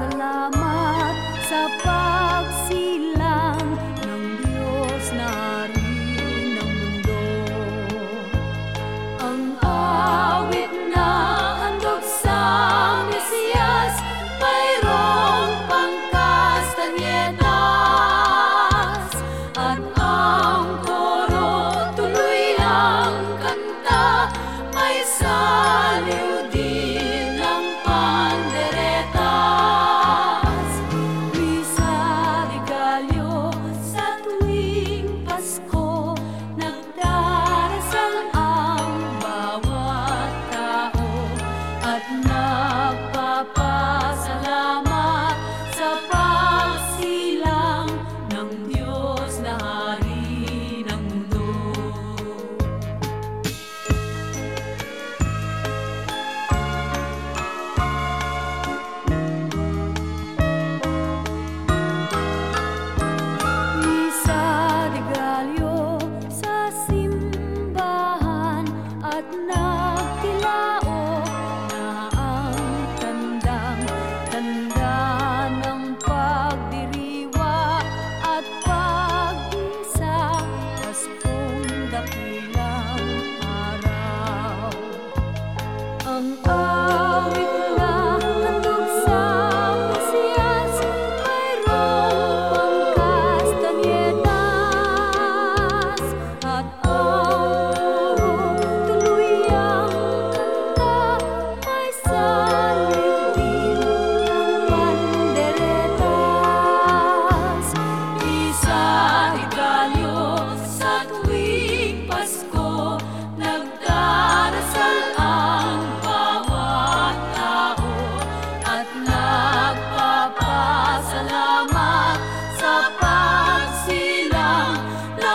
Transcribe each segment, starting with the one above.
Assalamu on earth.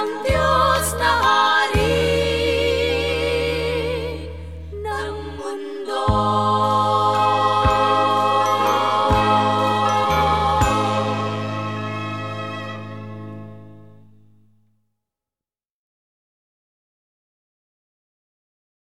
someday.